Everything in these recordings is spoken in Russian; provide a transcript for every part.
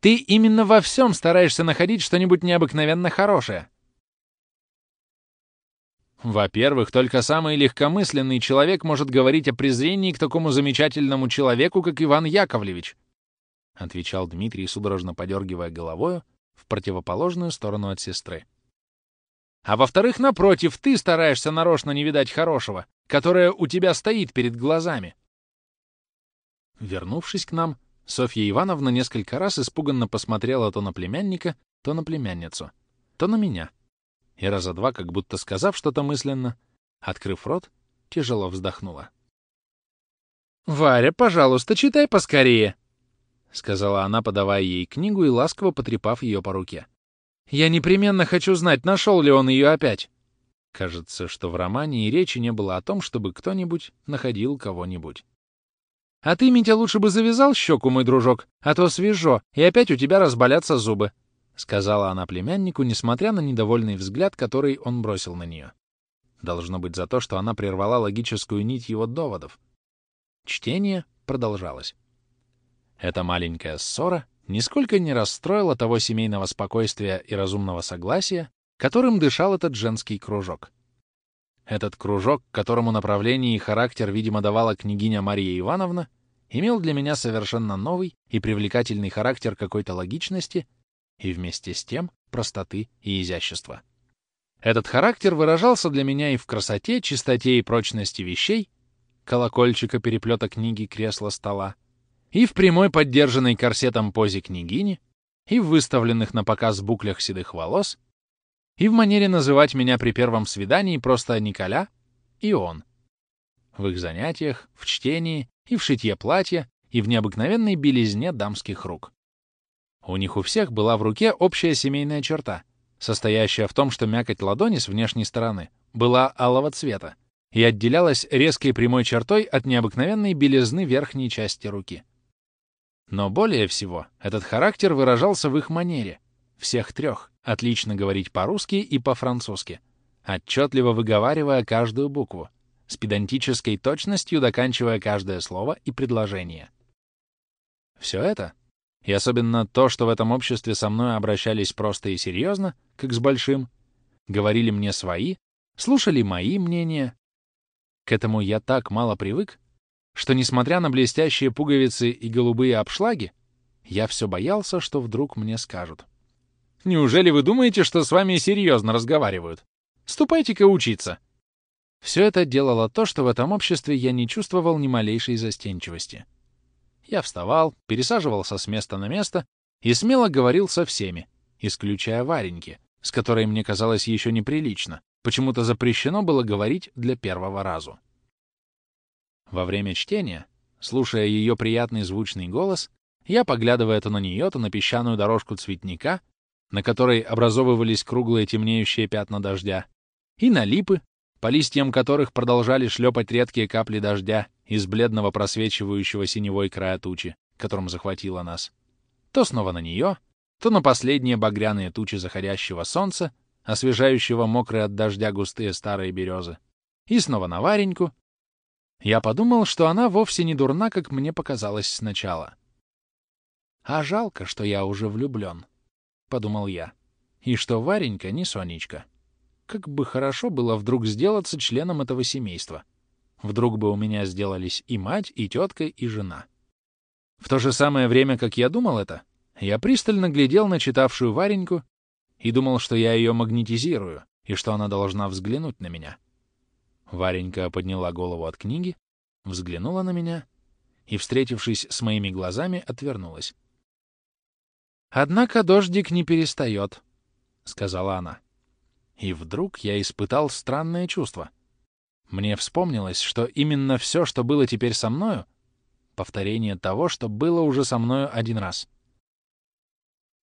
Ты именно во всем стараешься находить что-нибудь необыкновенно хорошее. Во-первых, только самый легкомысленный человек может говорить о презрении к такому замечательному человеку, как Иван Яковлевич, — отвечал Дмитрий, судорожно подергивая головою в противоположную сторону от сестры. А во-вторых, напротив, ты стараешься нарочно не видать хорошего, которое у тебя стоит перед глазами. Вернувшись к нам, Софья Ивановна несколько раз испуганно посмотрела то на племянника, то на племянницу, то на меня — и раза два, как будто сказав что-то мысленно, открыв рот, тяжело вздохнула. «Варя, пожалуйста, читай поскорее!» — сказала она, подавая ей книгу и ласково потрепав ее по руке. «Я непременно хочу знать, нашел ли он ее опять!» Кажется, что в романе и речи не было о том, чтобы кто-нибудь находил кого-нибудь. «А ты, Митя, лучше бы завязал щеку, мой дружок, а то свежо, и опять у тебя разболятся зубы. — сказала она племяннику, несмотря на недовольный взгляд, который он бросил на нее. Должно быть за то, что она прервала логическую нить его доводов. Чтение продолжалось. Эта маленькая ссора нисколько не расстроила того семейного спокойствия и разумного согласия, которым дышал этот женский кружок. Этот кружок, которому направление и характер, видимо, давала княгиня Мария Ивановна, имел для меня совершенно новый и привлекательный характер какой-то логичности — и вместе с тем простоты и изящества. Этот характер выражался для меня и в красоте, чистоте и прочности вещей, колокольчика, переплета книги, кресла, стола, и в прямой поддержанной корсетом позе княгини, и в выставленных на показ буклях седых волос, и в манере называть меня при первом свидании просто Николя и он. В их занятиях, в чтении и в шитье платья, и в необыкновенной белизне дамских рук. У них у всех была в руке общая семейная черта, состоящая в том, что мякоть ладони с внешней стороны была алого цвета и отделялась резкой прямой чертой от необыкновенной белизны верхней части руки. Но более всего этот характер выражался в их манере, всех трех, отлично говорить по-русски и по-французски, отчетливо выговаривая каждую букву, с педантической точностью доканчивая каждое слово и предложение. Все это и особенно то, что в этом обществе со мной обращались просто и серьезно, как с большим, говорили мне свои, слушали мои мнения. К этому я так мало привык, что, несмотря на блестящие пуговицы и голубые обшлаги, я все боялся, что вдруг мне скажут. «Неужели вы думаете, что с вами серьезно разговаривают? Ступайте-ка учиться!» Все это делало то, что в этом обществе я не чувствовал ни малейшей застенчивости. Я вставал, пересаживался с места на место и смело говорил со всеми, исключая Вареньки, с которой мне казалось еще неприлично, почему-то запрещено было говорить для первого разу. Во время чтения, слушая ее приятный звучный голос, я, поглядывая то на нее, то на песчаную дорожку цветника, на которой образовывались круглые темнеющие пятна дождя, и на липы, по листьям которых продолжали шлепать редкие капли дождя из бледного просвечивающего синевой края тучи, которым захватила нас, то снова на нее, то на последние багряные тучи заходящего солнца, освежающего мокрые от дождя густые старые березы, и снова на Вареньку, я подумал, что она вовсе не дурна, как мне показалось сначала. «А жалко, что я уже влюблен», — подумал я, — «и что Варенька не Сонечка». Как бы хорошо было вдруг сделаться членом этого семейства. Вдруг бы у меня сделались и мать, и тетка, и жена. В то же самое время, как я думал это, я пристально глядел на читавшую Вареньку и думал, что я ее магнетизирую и что она должна взглянуть на меня. Варенька подняла голову от книги, взглянула на меня и, встретившись с моими глазами, отвернулась. «Однако дождик не перестает», — сказала она. И вдруг я испытал странное чувство. Мне вспомнилось, что именно все, что было теперь со мною, повторение того, что было уже со мною один раз.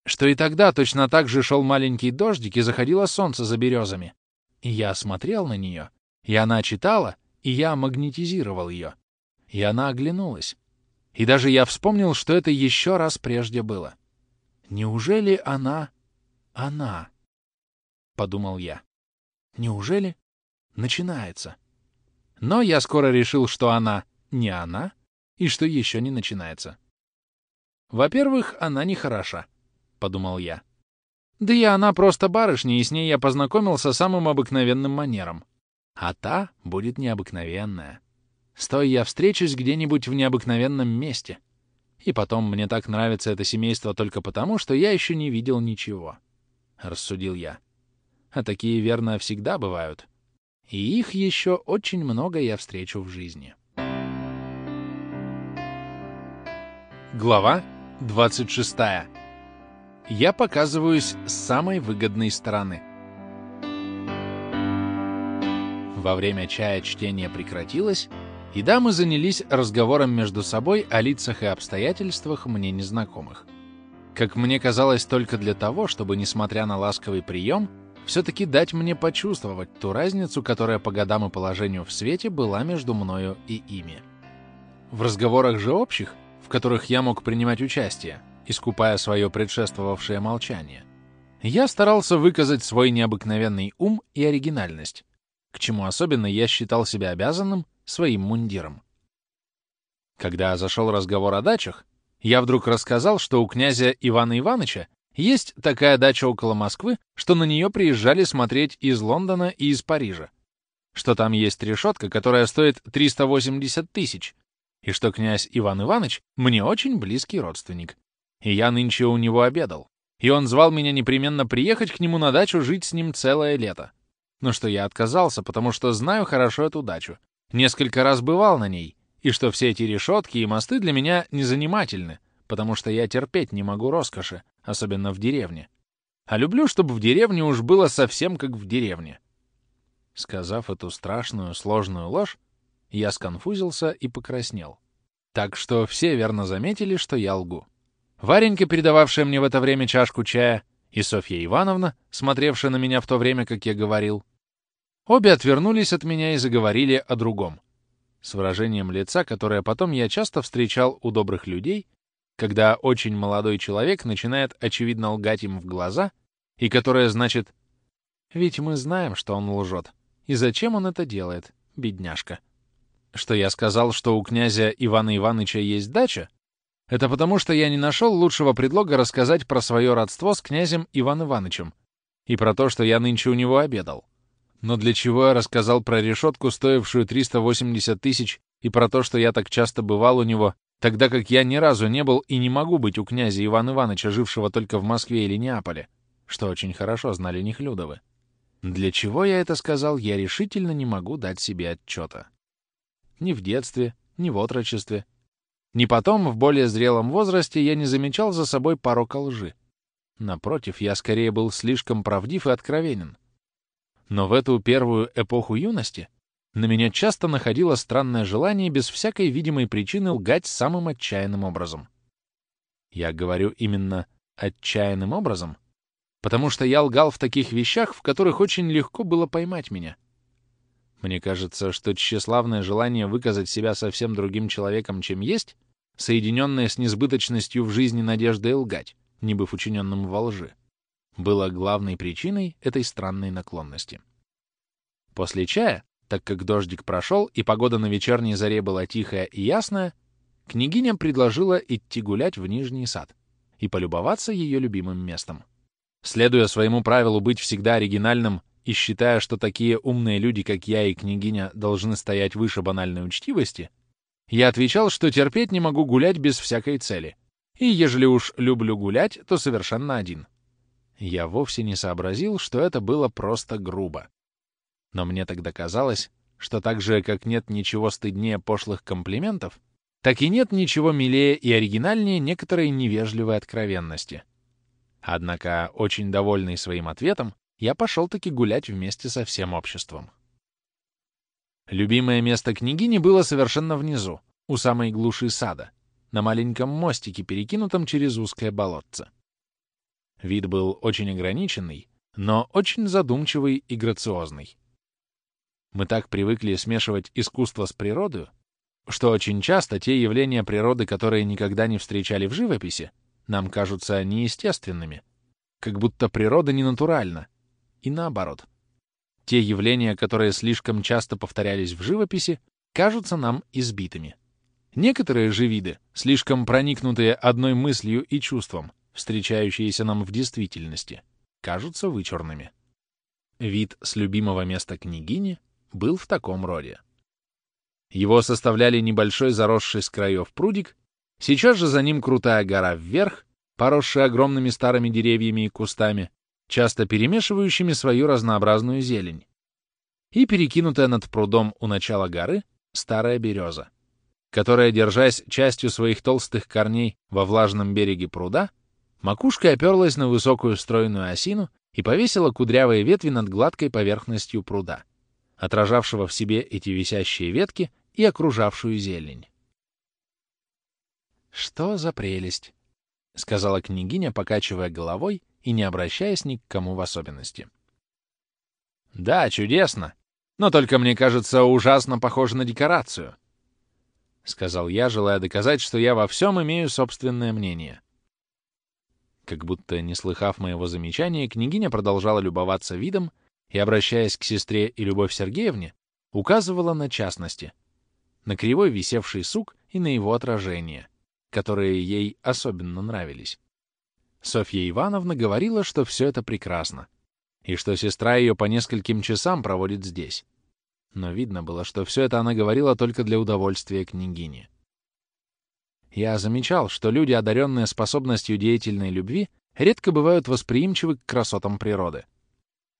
Что и тогда точно так же шел маленький дождик и заходило солнце за березами. И я смотрел на нее, и она читала, и я магнетизировал ее. И она оглянулась. И даже я вспомнил, что это еще раз прежде было. Неужели она... она... — подумал я. Неужели начинается? Но я скоро решил, что она не она и что еще не начинается. Во-первых, она не хороша, — подумал я. Да и она просто барышня, и с ней я познакомился самым обыкновенным манером. А та будет необыкновенная. Стой я встречусь где-нибудь в необыкновенном месте. И потом, мне так нравится это семейство только потому, что я еще не видел ничего. Рассудил я. А такие, верно, всегда бывают. И их еще очень много я встречу в жизни. Глава 26. Я показываюсь с самой выгодной стороны. Во время чая чтение прекратилось, и дамы занялись разговором между собой о лицах и обстоятельствах мне незнакомых. Как мне казалось, только для того, чтобы, несмотря на ласковый прием, все-таки дать мне почувствовать ту разницу, которая по годам и положению в свете была между мною и ими. В разговорах же общих, в которых я мог принимать участие, искупая свое предшествовавшее молчание, я старался выказать свой необыкновенный ум и оригинальность, к чему особенно я считал себя обязанным своим мундиром. Когда зашел разговор о дачах, я вдруг рассказал, что у князя Ивана Ивановича есть такая дача около Москвы, что на нее приезжали смотреть из Лондона и из Парижа, что там есть решетка, которая стоит 380 тысяч, и что князь Иван Иванович мне очень близкий родственник. И я нынче у него обедал, и он звал меня непременно приехать к нему на дачу жить с ним целое лето. Но что я отказался, потому что знаю хорошо эту дачу, Несколько раз бывал на ней, и что все эти решетки и мосты для меня незанимательны, потому что я терпеть не могу роскоши, особенно в деревне. А люблю, чтобы в деревне уж было совсем как в деревне. Сказав эту страшную, сложную ложь, я сконфузился и покраснел. Так что все верно заметили, что я лгу. Варенька, передававшая мне в это время чашку чая, и Софья Ивановна, смотревшая на меня в то время, как я говорил, Обе отвернулись от меня и заговорили о другом. С выражением лица, которое потом я часто встречал у добрых людей, когда очень молодой человек начинает очевидно лгать им в глаза, и которое значит «Ведь мы знаем, что он лжет. И зачем он это делает, бедняжка?» Что я сказал, что у князя Ивана Ивановича есть дача, это потому, что я не нашел лучшего предлога рассказать про свое родство с князем Иван Ивановичем и про то, что я нынче у него обедал. Но для чего я рассказал про решетку, стоившую 380 тысяч, и про то, что я так часто бывал у него, тогда как я ни разу не был и не могу быть у князя Ивана Ивановича, жившего только в Москве или Неаполе, что очень хорошо знали Нехлюдовы. Для чего я это сказал, я решительно не могу дать себе отчета. Ни в детстве, ни в отрочестве, ни потом, в более зрелом возрасте, я не замечал за собой порока лжи. Напротив, я скорее был слишком правдив и откровенен. Но в эту первую эпоху юности на меня часто находило странное желание без всякой видимой причины лгать самым отчаянным образом. Я говорю именно «отчаянным образом», потому что я лгал в таких вещах, в которых очень легко было поймать меня. Мне кажется, что тщеславное желание выказать себя совсем другим человеком, чем есть, соединенное с несбыточностью в жизни надеждой лгать, не быв учиненным во лжи, было главной причиной этой странной наклонности. После чая, так как дождик прошел и погода на вечерней заре была тихая и ясная, княгиня предложила идти гулять в Нижний сад и полюбоваться ее любимым местом. Следуя своему правилу быть всегда оригинальным и считая, что такие умные люди, как я и княгиня, должны стоять выше банальной учтивости, я отвечал, что терпеть не могу гулять без всякой цели. И ежели уж люблю гулять, то совершенно один — я вовсе не сообразил, что это было просто грубо. Но мне тогда казалось, что так же, как нет ничего стыднее пошлых комплиментов, так и нет ничего милее и оригинальнее некоторой невежливой откровенности. Однако, очень довольный своим ответом, я пошел-таки гулять вместе со всем обществом. Любимое место княгини было совершенно внизу, у самой глуши сада, на маленьком мостике, перекинутом через узкое болотце. Вид был очень ограниченный, но очень задумчивый и грациозный. Мы так привыкли смешивать искусство с природой, что очень часто те явления природы, которые никогда не встречали в живописи, нам кажутся неестественными, как будто природа не натуральна, и наоборот. Те явления, которые слишком часто повторялись в живописи, кажутся нам избитыми. Некоторые же виды, слишком проникнутые одной мыслью и чувством, встречающиеся нам в действительности, кажутся вычурными. Вид с любимого места княгини был в таком роде. Его составляли небольшой заросший с краев прудик, сейчас же за ним крутая гора вверх, поросшая огромными старыми деревьями и кустами, часто перемешивающими свою разнообразную зелень, и перекинутая над прудом у начала горы старая береза которая, держась частью своих толстых корней во влажном береге пруда, макушкой оперлась на высокую стройную осину и повесила кудрявые ветви над гладкой поверхностью пруда, отражавшего в себе эти висящие ветки и окружавшую зелень. «Что за прелесть!» — сказала княгиня, покачивая головой и не обращаясь ни к кому в особенности. «Да, чудесно! Но только, мне кажется, ужасно похоже на декорацию», — сказал я, желая доказать, что я во всем имею собственное мнение. Как будто, не слыхав моего замечания, княгиня продолжала любоваться видом и, обращаясь к сестре и Любовь Сергеевне, указывала на частности, на кривой висевший сук и на его отражение, которые ей особенно нравились. Софья Ивановна говорила, что все это прекрасно, и что сестра ее по нескольким часам проводит здесь но видно было, что все это она говорила только для удовольствия княгини. Я замечал, что люди, одаренные способностью деятельной любви, редко бывают восприимчивы к красотам природы.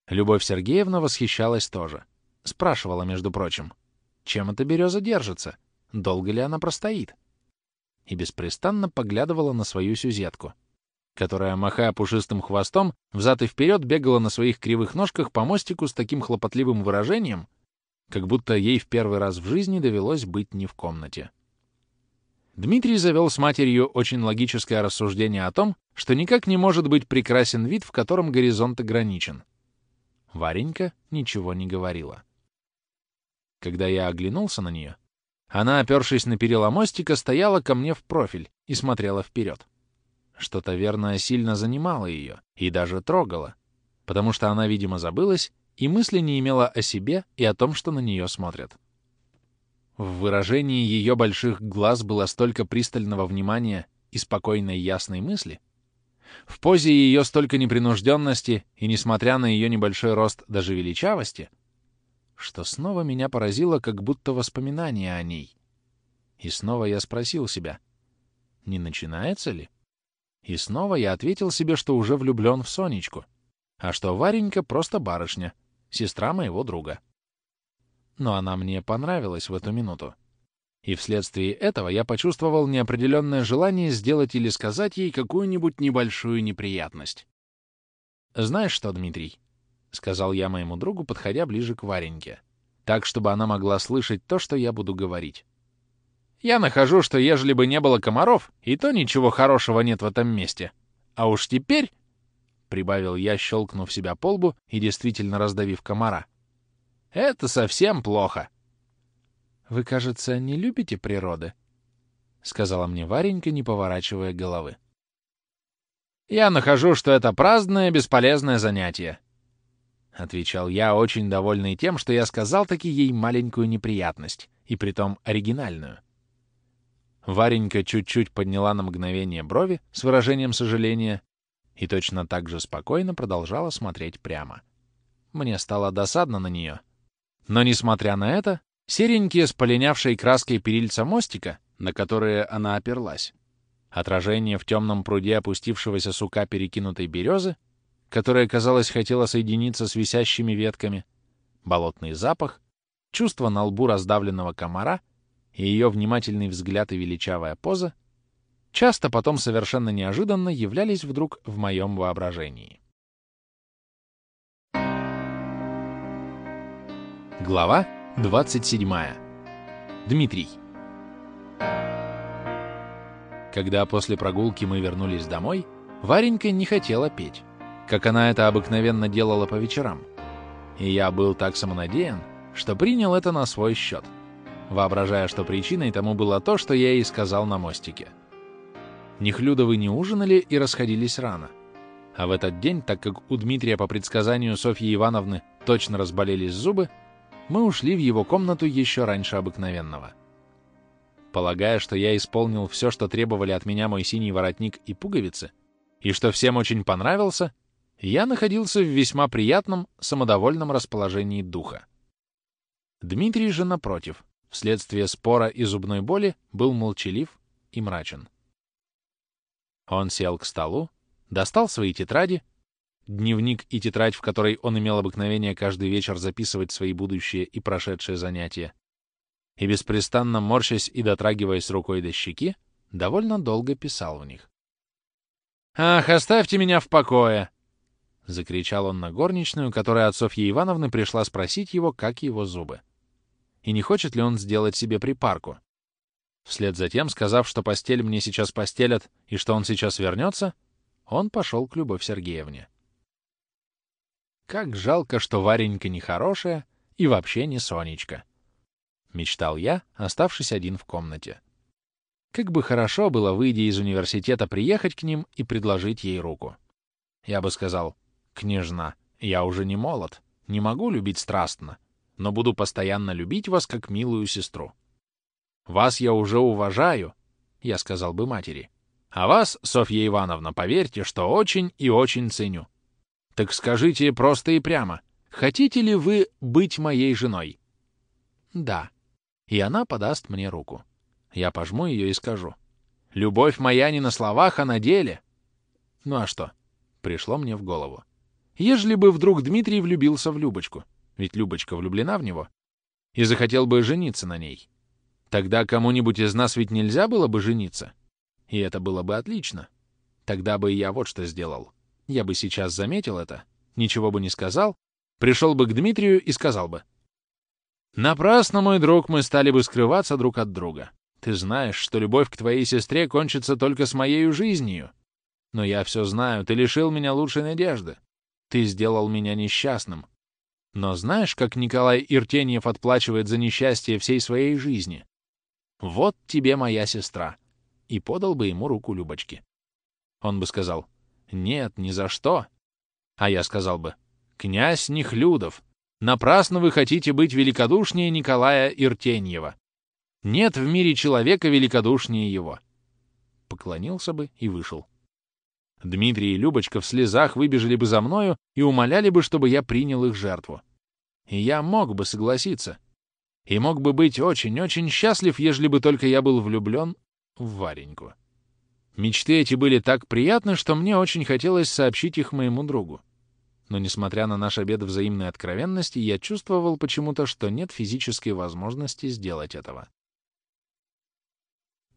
Любовь Сергеевна восхищалась тоже. Спрашивала, между прочим, чем эта береза держится, долго ли она простоит? И беспрестанно поглядывала на свою сюзетку, которая, махая пушистым хвостом, взад и вперед бегала на своих кривых ножках по мостику с таким хлопотливым выражением, как будто ей в первый раз в жизни довелось быть не в комнате. Дмитрий завел с матерью очень логическое рассуждение о том, что никак не может быть прекрасен вид, в котором горизонт ограничен. Варенька ничего не говорила. Когда я оглянулся на нее, она, опершись на перила мостика, стояла ко мне в профиль и смотрела вперед. Что-то верное сильно занимало ее и даже трогало, потому что она, видимо, забылась и мысли не имела о себе и о том, что на нее смотрят. В выражении ее больших глаз было столько пристального внимания и спокойной ясной мысли, в позе ее столько непринужденности и, несмотря на ее небольшой рост, даже величавости, что снова меня поразило как будто воспоминание о ней. И снова я спросил себя, не начинается ли? И снова я ответил себе, что уже влюблен в Сонечку, а что Варенька просто барышня — сестра моего друга. Но она мне понравилась в эту минуту. И вследствие этого я почувствовал неопределенное желание сделать или сказать ей какую-нибудь небольшую неприятность. «Знаешь что, Дмитрий?» — сказал я моему другу, подходя ближе к Вареньке, так, чтобы она могла слышать то, что я буду говорить. «Я нахожу, что ежели бы не было комаров, и то ничего хорошего нет в этом месте. А уж теперь — прибавил я, щелкнув себя по лбу и действительно раздавив комара. «Это совсем плохо». «Вы, кажется, не любите природы?» — сказала мне Варенька, не поворачивая головы. «Я нахожу, что это праздное, бесполезное занятие», — отвечал я, очень довольный тем, что я сказал таки ей маленькую неприятность, и притом оригинальную. Варенька чуть-чуть подняла на мгновение брови с выражением сожаления и точно так же спокойно продолжала смотреть прямо. Мне стало досадно на нее. Но, несмотря на это, серенькие с полинявшей краской перильца мостика, на которые она оперлась, отражение в темном пруде опустившегося сука перекинутой березы, которая, казалось, хотела соединиться с висящими ветками, болотный запах, чувство на лбу раздавленного комара и ее внимательный взгляд и величавая поза — часто потом совершенно неожиданно являлись вдруг в моем воображении. Глава 27. Дмитрий. Когда после прогулки мы вернулись домой, Варенька не хотела петь, как она это обыкновенно делала по вечерам. И я был так самонадеян, что принял это на свой счет, воображая, что причиной тому было то, что я ей сказал на мостике — Нехлюдовы не ужинали и расходились рано. А в этот день, так как у Дмитрия по предсказанию Софьи Ивановны точно разболелись зубы, мы ушли в его комнату еще раньше обыкновенного. Полагая, что я исполнил все, что требовали от меня мой синий воротник и пуговицы, и что всем очень понравился, я находился в весьма приятном, самодовольном расположении духа. Дмитрий же, напротив, вследствие спора и зубной боли, был молчалив и мрачен. Он сел к столу, достал свои тетради, дневник и тетрадь, в которой он имел обыкновение каждый вечер записывать свои будущие и прошедшие занятия, и беспрестанно морщась и дотрагиваясь рукой до щеки, довольно долго писал в них. «Ах, оставьте меня в покое!» — закричал он на горничную, которая от Софьи Ивановны пришла спросить его, как его зубы. И не хочет ли он сделать себе припарку. Вслед за тем, сказав, что постель мне сейчас постелят и что он сейчас вернется, он пошел к Любовь Сергеевне. Как жалко, что Варенька нехорошая и вообще не Сонечка. Мечтал я, оставшись один в комнате. Как бы хорошо было, выйдя из университета, приехать к ним и предложить ей руку. Я бы сказал, «Княжна, я уже не молод, не могу любить страстно, но буду постоянно любить вас как милую сестру. Вас я уже уважаю», — я сказал бы матери. «А вас, Софья Ивановна, поверьте, что очень и очень ценю. Так скажите просто и прямо, хотите ли вы быть моей женой?» «Да». И она подаст мне руку. Я пожму ее и скажу. «Любовь моя не на словах, а на деле». Ну а что? Пришло мне в голову. Ежели бы вдруг Дмитрий влюбился в Любочку, ведь Любочка влюблена в него, и захотел бы жениться на ней, тогда кому-нибудь из нас ведь нельзя было бы жениться. И это было бы отлично. Тогда бы я вот что сделал. Я бы сейчас заметил это, ничего бы не сказал, пришел бы к Дмитрию и сказал бы. «Напрасно, мой друг, мы стали бы скрываться друг от друга. Ты знаешь, что любовь к твоей сестре кончится только с моей жизнью. Но я все знаю, ты лишил меня лучшей надежды. Ты сделал меня несчастным. Но знаешь, как Николай Иртеньев отплачивает за несчастье всей своей жизни? Вот тебе моя сестра. И подал бы ему руку Любочки. Он бы сказал, нет, ни за что. А я сказал бы, князь Нехлюдов, напрасно вы хотите быть великодушнее Николая Иртеньева. Нет в мире человека великодушнее его. Поклонился бы и вышел. Дмитрий и Любочка в слезах выбежали бы за мною и умоляли бы, чтобы я принял их жертву. И я мог бы согласиться. И мог бы быть очень-очень счастлив, ежели бы только я был влюблен в Вареньку. Мечты эти были так приятны, что мне очень хотелось сообщить их моему другу. Но, несмотря на наш обед взаимной откровенности, я чувствовал почему-то, что нет физической возможности сделать этого.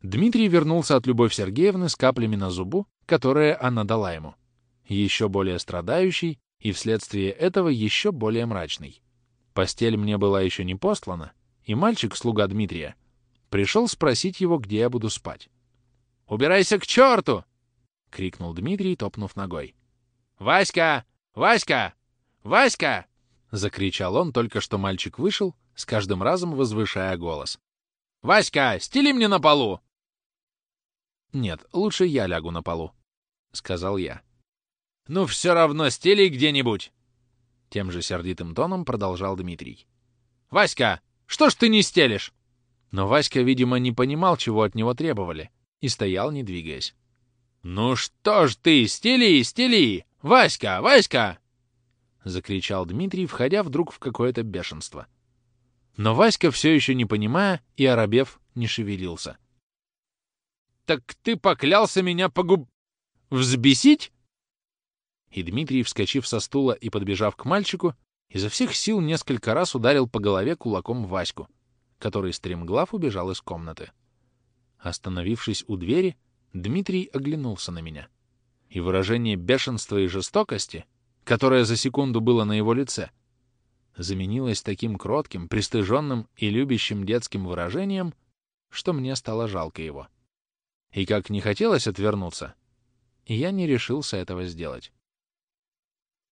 Дмитрий вернулся от Любовь Сергеевны с каплями на зубу, которые она дала ему. Еще более страдающий и вследствие этого еще более мрачный. Постель мне была еще не послана, и мальчик, слуга Дмитрия, пришел спросить его, где я буду спать. «Убирайся к черту!» — крикнул Дмитрий, топнув ногой. «Васька! Васька! Васька!» — закричал он, только что мальчик вышел, с каждым разом возвышая голос. «Васька, стели мне на полу!» «Нет, лучше я лягу на полу», — сказал я. «Ну, все равно стели где-нибудь!» Тем же сердитым тоном продолжал Дмитрий. «Васька, что ж ты не стелишь?» Но Васька, видимо, не понимал, чего от него требовали, и стоял, не двигаясь. «Ну что ж ты, стели, стели! Васька, Васька!» — закричал Дмитрий, входя вдруг в какое-то бешенство. Но Васька, все еще не понимая и оробев, не шевелился. — «Так ты поклялся меня погуб... взбесить?» И Дмитрий, вскочив со стула и подбежав к мальчику, изо всех сил несколько раз ударил по голове кулаком Ваську, который стремглав убежал из комнаты. Остановившись у двери, Дмитрий оглянулся на меня. И выражение бешенства и жестокости, которое за секунду было на его лице, заменилось таким кротким, пристыженным и любящим детским выражением, что мне стало жалко его. И как не хотелось отвернуться, я не решился этого сделать.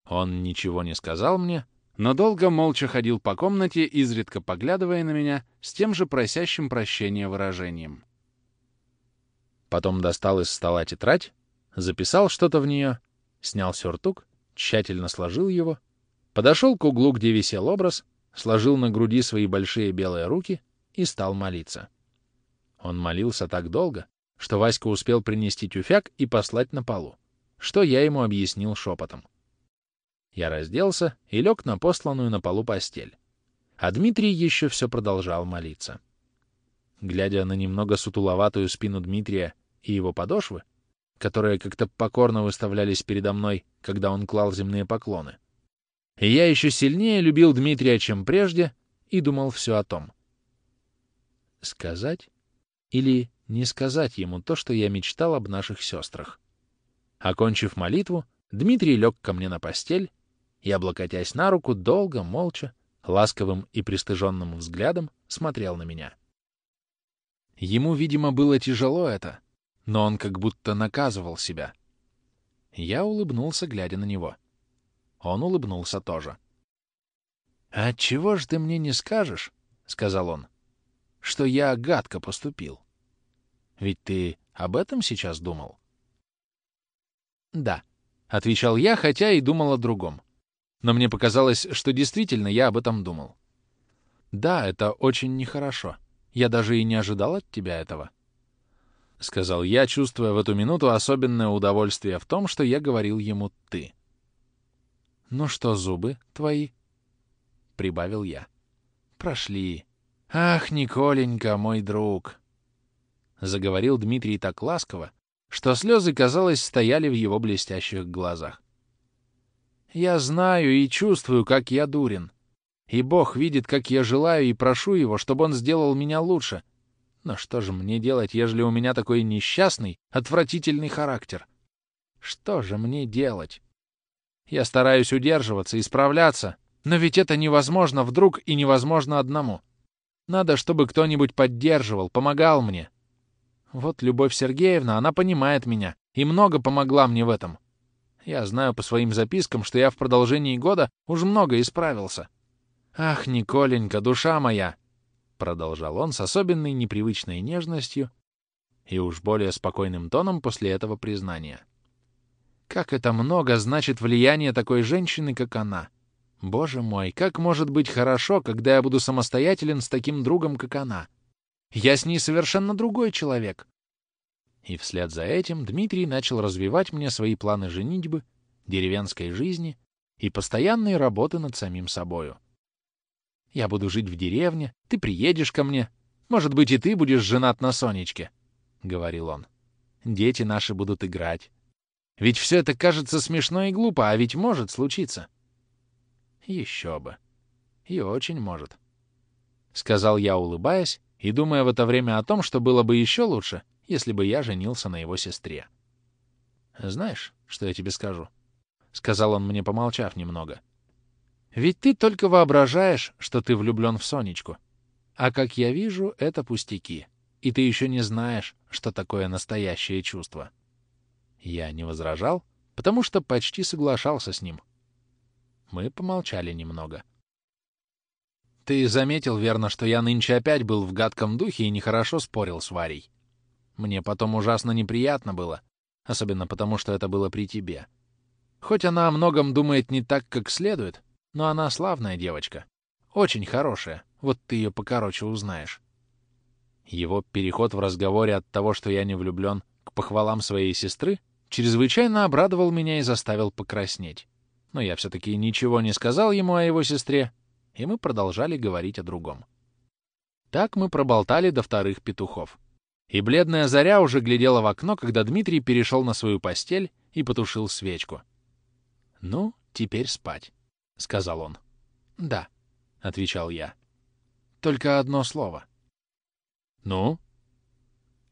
Он ничего не сказал мне, но долго молча ходил по комнате, изредка поглядывая на меня с тем же просящим прощения выражением. Потом достал из стола тетрадь, записал что-то в нее, снял сюртук, тщательно сложил его, подошел к углу, где висел образ, сложил на груди свои большие белые руки и стал молиться. Он молился так долго, что Васька успел принести тюфяк и послать на полу, что я ему объяснил шепотом. Я разделся и лег на посланную на полу постель. А Дмитрий еще все продолжал молиться. Глядя на немного сутуловатую спину Дмитрия и его подошвы, которые как-то покорно выставлялись передо мной, когда он клал земные поклоны, я еще сильнее любил Дмитрия, чем прежде, и думал все о том. Сказать или не сказать ему то, что я мечтал об наших сестрах. Окончив молитву, Дмитрий лег ко мне на постель и, облокотясь на руку, долго, молча, ласковым и пристыженным взглядом смотрел на меня. Ему, видимо, было тяжело это, но он как будто наказывал себя. Я улыбнулся, глядя на него. Он улыбнулся тоже. «А чего ж ты мне не скажешь, — сказал он, — что я гадко поступил? Ведь ты об этом сейчас думал?» «Да», — отвечал я, хотя и думал о другом. Но мне показалось, что действительно я об этом думал. «Да, это очень нехорошо. Я даже и не ожидал от тебя этого», — сказал я, чувствуя в эту минуту особенное удовольствие в том, что я говорил ему «ты». «Ну что, зубы твои?» — прибавил я. «Прошли. Ах, Николенька, мой друг!» Заговорил Дмитрий так ласково, что слезы, казалось, стояли в его блестящих глазах. Я знаю и чувствую, как я дурен. И Бог видит, как я желаю и прошу Его, чтобы Он сделал меня лучше. Но что же мне делать, ежели у меня такой несчастный, отвратительный характер? Что же мне делать? Я стараюсь удерживаться и справляться, но ведь это невозможно вдруг и невозможно одному. Надо, чтобы кто-нибудь поддерживал, помогал мне. Вот Любовь Сергеевна, она понимает меня и много помогла мне в этом. Я знаю по своим запискам, что я в продолжении года уж много исправился. Ах, Николенька, душа моя!» Продолжал он с особенной непривычной нежностью и уж более спокойным тоном после этого признания. «Как это много значит влияние такой женщины, как она! Боже мой, как может быть хорошо, когда я буду самостоятелен с таким другом, как она! Я с ней совершенно другой человек, и вслед за этим Дмитрий начал развивать мне свои планы женитьбы, деревенской жизни и постоянной работы над самим собою. «Я буду жить в деревне, ты приедешь ко мне. Может быть, и ты будешь женат на Сонечке», — говорил он. «Дети наши будут играть. Ведь все это кажется смешно и глупо, а ведь может случиться». «Еще бы. И очень может», — сказал я, улыбаясь, и думая в это время о том, что было бы еще лучше, если бы я женился на его сестре. «Знаешь, что я тебе скажу?» — сказал он мне, помолчав немного. «Ведь ты только воображаешь, что ты влюблен в Сонечку. А как я вижу, это пустяки, и ты еще не знаешь, что такое настоящее чувство». Я не возражал, потому что почти соглашался с ним. Мы помолчали немного. «Ты заметил, верно, что я нынче опять был в гадком духе и нехорошо спорил с Варей?» Мне потом ужасно неприятно было, особенно потому, что это было при тебе. Хоть она о многом думает не так, как следует, но она славная девочка. Очень хорошая, вот ты ее покороче узнаешь. Его переход в разговоре от того, что я не влюблен, к похвалам своей сестры, чрезвычайно обрадовал меня и заставил покраснеть. Но я все-таки ничего не сказал ему о его сестре, и мы продолжали говорить о другом. Так мы проболтали до вторых петухов. И бледная заря уже глядела в окно, когда Дмитрий перешел на свою постель и потушил свечку. «Ну, теперь спать», — сказал он. «Да», — отвечал я. «Только одно слово». «Ну?»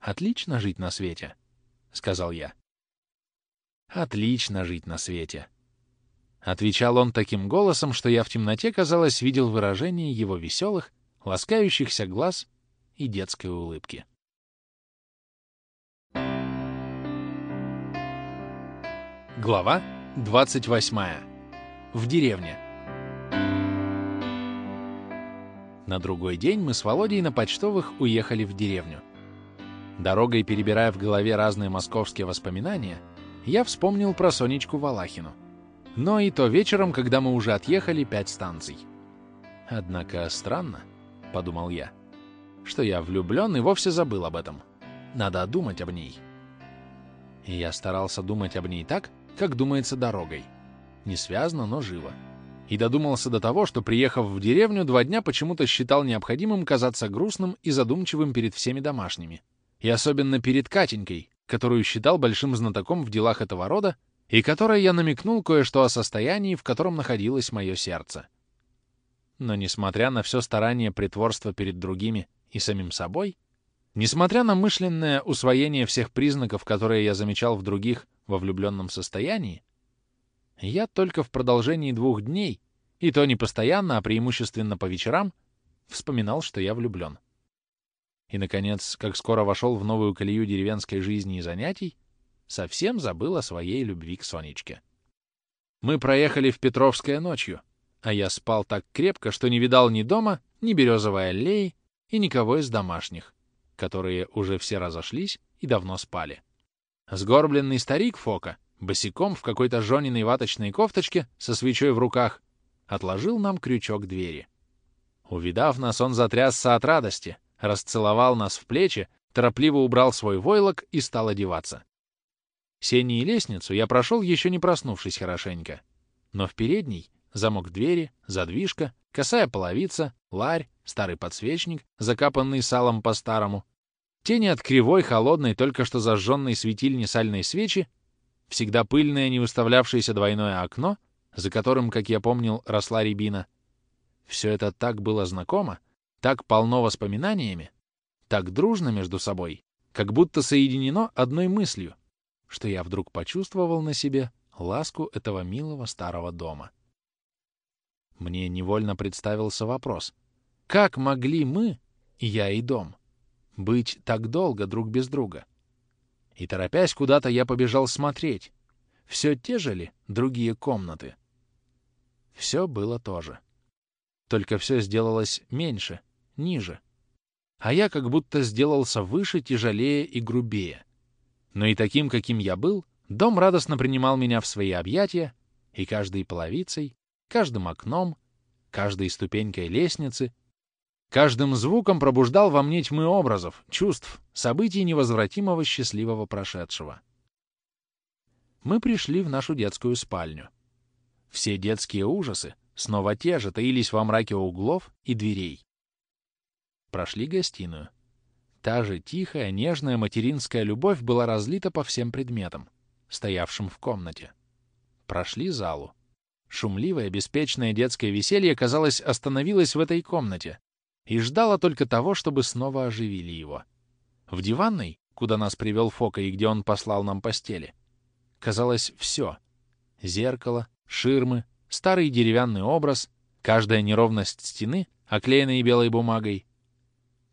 «Отлично жить на свете», — сказал я. «Отлично жить на свете», — отвечал он таким голосом, что я в темноте, казалось, видел выражение его веселых, ласкающихся глаз и детской улыбки. Глава 28. В деревне. На другой день мы с Володей на почтовых уехали в деревню. Дорогой, перебирая в голове разные московские воспоминания, я вспомнил про Сонечку Валахину. Но и то вечером, когда мы уже отъехали пять станций. Однако странно, — подумал я, — что я влюблен и вовсе забыл об этом. Надо думать об ней. И я старался думать об ней так, как думается дорогой. Не связано, но живо. И додумался до того, что, приехав в деревню, два дня почему-то считал необходимым казаться грустным и задумчивым перед всеми домашними. И особенно перед Катенькой, которую считал большим знатоком в делах этого рода, и которой я намекнул кое-что о состоянии, в котором находилось мое сердце. Но несмотря на все старание притворства перед другими и самим собой, несмотря на мышленное усвоение всех признаков, которые я замечал в других во влюбленном состоянии, я только в продолжении двух дней, и то не постоянно, а преимущественно по вечерам, вспоминал, что я влюблен. И, наконец, как скоро вошел в новую колею деревенской жизни и занятий, совсем забыл о своей любви к Сонечке. Мы проехали в Петровское ночью, а я спал так крепко, что не видал ни дома, ни березовой аллеи и никого из домашних, которые уже все разошлись и давно спали. Сгорбленный старик Фока, босиком в какой-то жжёниной ваточной кофточке со свечой в руках, отложил нам крючок двери. Увидав нас, он затрясся от радости, расцеловал нас в плечи, торопливо убрал свой войлок и стал одеваться. Сени и лестницу я прошел, еще не проснувшись хорошенько. Но в передней замок двери, задвижка, косая половица, ларь, старый подсвечник, закапанный салом по-старому, тени от кривой, холодной, только что зажженной светильни сальной свечи, всегда пыльное, не выставлявшееся двойное окно, за которым, как я помнил, росла рябина. Все это так было знакомо, так полно воспоминаниями, так дружно между собой, как будто соединено одной мыслью, что я вдруг почувствовал на себе ласку этого милого старого дома. Мне невольно представился вопрос, как могли мы, я и дом, быть так долго друг без друга? И, торопясь куда-то, я побежал смотреть, все те же ли другие комнаты. Все было то же. Только все сделалось меньше, ниже. А я как будто сделался выше, тяжелее и грубее. Но и таким, каким я был, дом радостно принимал меня в свои объятия, и каждой половицей, каждым окном, каждой ступенькой лестницы, каждым звуком пробуждал во мне тьмы образов, чувств, событий невозвратимого счастливого прошедшего. Мы пришли в нашу детскую спальню. Все детские ужасы, снова те же, таились во мраке углов и дверей. Прошли гостиную. Та же тихая, нежная материнская любовь была разлита по всем предметам, стоявшим в комнате. Прошли залу. Шумливое, беспечное детское веселье, казалось, остановилось в этой комнате и ждало только того, чтобы снова оживили его. В диванной, куда нас привел Фока и где он послал нам постели, казалось все — зеркало, ширмы, старый деревянный образ, каждая неровность стены, оклеенной белой бумагой,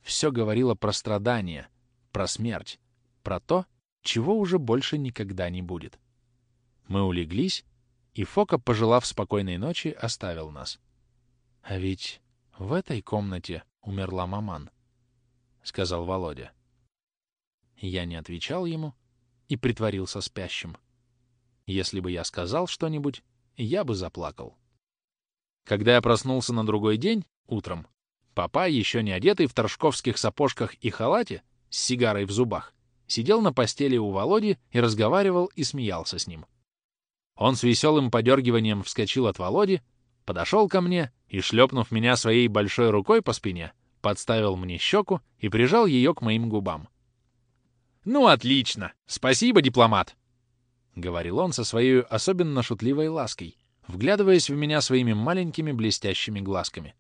все говорило про страдания, про смерть, про то, чего уже больше никогда не будет. Мы улеглись, и Фока, пожелав спокойной ночи, оставил нас. «А ведь в этой комнате умерла маман», — сказал Володя. Я не отвечал ему и притворился спящим. Если бы я сказал что-нибудь, я бы заплакал. Когда я проснулся на другой день, утром, Папа, еще не одетый в торжковских сапожках и халате, с сигарой в зубах, сидел на постели у Володи и разговаривал и смеялся с ним. Он с веселым подергиванием вскочил от Володи, подошел ко мне и, шлепнув меня своей большой рукой по спине, подставил мне щеку и прижал ее к моим губам. «Ну, отлично! Спасибо, дипломат!» — говорил он со своей особенно шутливой лаской, вглядываясь в меня своими маленькими блестящими глазками.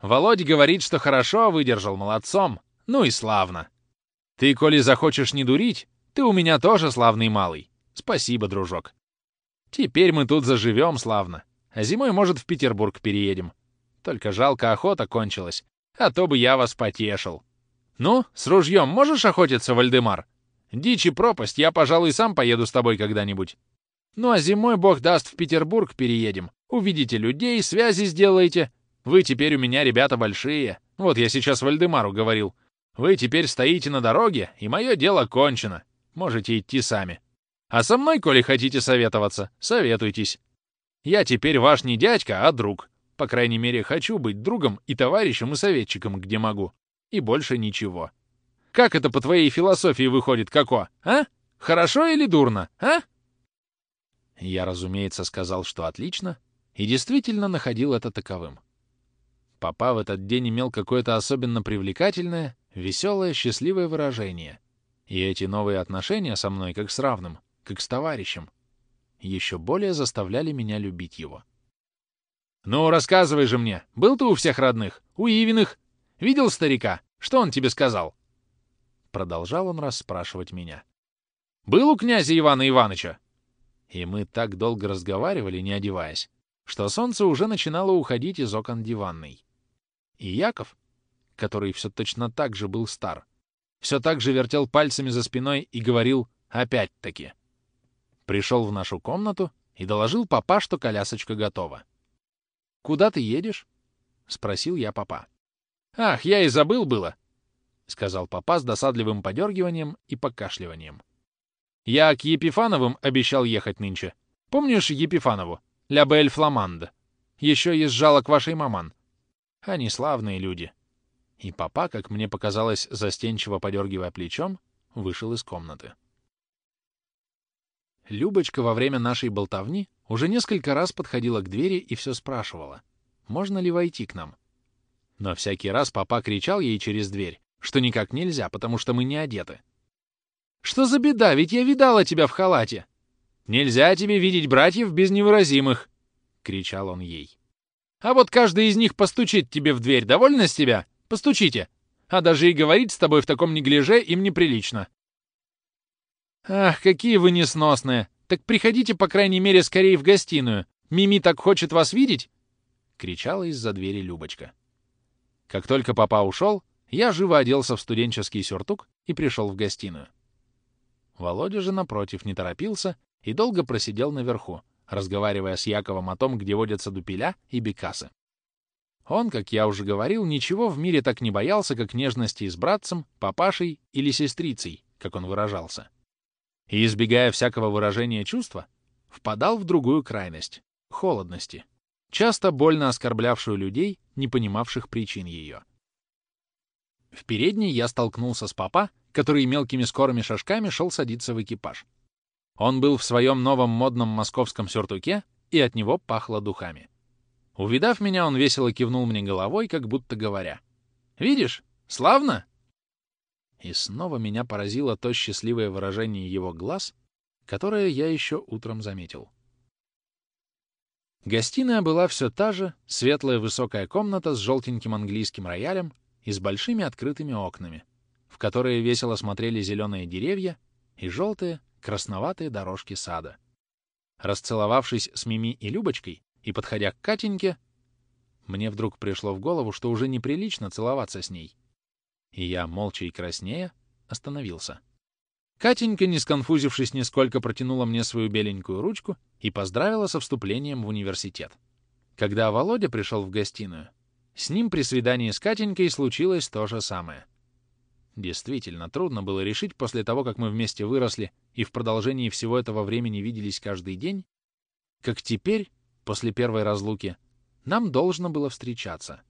Володь говорит, что хорошо выдержал, молодцом. Ну и славно. Ты, коли захочешь не дурить, ты у меня тоже славный малый. Спасибо, дружок. Теперь мы тут заживем славно. А зимой, может, в Петербург переедем. Только жалко, охота кончилась. А то бы я вас потешил. Ну, с ружьем можешь охотиться, Вальдемар? Дичь и пропасть, я, пожалуй, сам поеду с тобой когда-нибудь. Ну а зимой, бог даст, в Петербург переедем. Увидите людей, связи сделаете, вы теперь у меня ребята большие. Вот я сейчас Вальдемару говорил. Вы теперь стоите на дороге, и мое дело кончено. Можете идти сами. А со мной, коли хотите советоваться, советуйтесь. Я теперь ваш не дядька, а друг. По крайней мере, хочу быть другом и товарищем и советчиком, где могу. и больше ничего. Как это по твоей философии выходит, Коко, а? Хорошо или дурно, а?» Я, разумеется, сказал, что отлично, и действительно находил это таковым. Папа в этот день имел какое-то особенно привлекательное, веселое, счастливое выражение. И эти новые отношения со мной, как с равным, как с товарищем, еще более заставляли меня любить его. «Ну, рассказывай же мне, был ты у всех родных? У Ивиных? Видел старика? Что он тебе сказал?» Продолжал он расспрашивать меня. «Был у князя Ивана Ивановича?» И мы так долго разговаривали, не одеваясь, что солнце уже начинало уходить из окон диванной. И Яков, который все точно так же был стар, все так же вертел пальцами за спиной и говорил «опять-таки». Пришел в нашу комнату и доложил папа, что колясочка готова. «Куда ты едешь?» — спросил я папа. «Ах, я и забыл было!» — сказал папа с досадливым подергиванием и покашливанием. Я к Епифановым обещал ехать нынче. Помнишь Епифанову? Ля Бель Фламанд. Еще езжала к вашей маман. Они славные люди. И папа, как мне показалось, застенчиво подергивая плечом, вышел из комнаты. Любочка во время нашей болтовни уже несколько раз подходила к двери и все спрашивала, можно ли войти к нам. Но всякий раз папа кричал ей через дверь, что никак нельзя, потому что мы не одеты. Что за беда, ведь я видала тебя в халате. Нельзя тебе видеть братьев без невыразимых, — кричал он ей. А вот каждый из них постучит тебе в дверь. Довольно с тебя? Постучите. А даже и говорить с тобой в таком неглиже им неприлично. Ах, какие вы несносные. Так приходите, по крайней мере, скорее в гостиную. Мими так хочет вас видеть, — кричала из-за двери Любочка. Как только папа ушел, я живо оделся в студенческий сюртук и пришел в гостиную. Володя же, напротив, не торопился и долго просидел наверху, разговаривая с Яковом о том, где водятся дупеля и бекасы. Он, как я уже говорил, ничего в мире так не боялся, как нежности с братцем, папашей или сестрицей, как он выражался. И, избегая всякого выражения чувства, впадал в другую крайность — холодности, часто больно оскорблявшую людей, не понимавших причин ее. В передней я столкнулся с папа, который мелкими скорыми шажками шел садиться в экипаж. Он был в своем новом модном московском сюртуке, и от него пахло духами. Увидав меня, он весело кивнул мне головой, как будто говоря. «Видишь? Славно!» И снова меня поразило то счастливое выражение его глаз, которое я еще утром заметил. Гостиная была все та же, светлая высокая комната с желтеньким английским роялем и с большими открытыми окнами, в которые весело смотрели зеленые деревья и желтые, красноватые дорожки сада. Расцеловавшись с Мими и Любочкой и подходя к Катеньке, мне вдруг пришло в голову, что уже неприлично целоваться с ней. И я, молча и краснея, остановился. Катенька, не сконфузившись нисколько, протянула мне свою беленькую ручку и поздравила со вступлением в университет. Когда Володя пришел в гостиную, с ним при свидании с Катенькой случилось то же самое — Действительно, трудно было решить после того, как мы вместе выросли и в продолжении всего этого времени виделись каждый день, как теперь, после первой разлуки, нам должно было встречаться.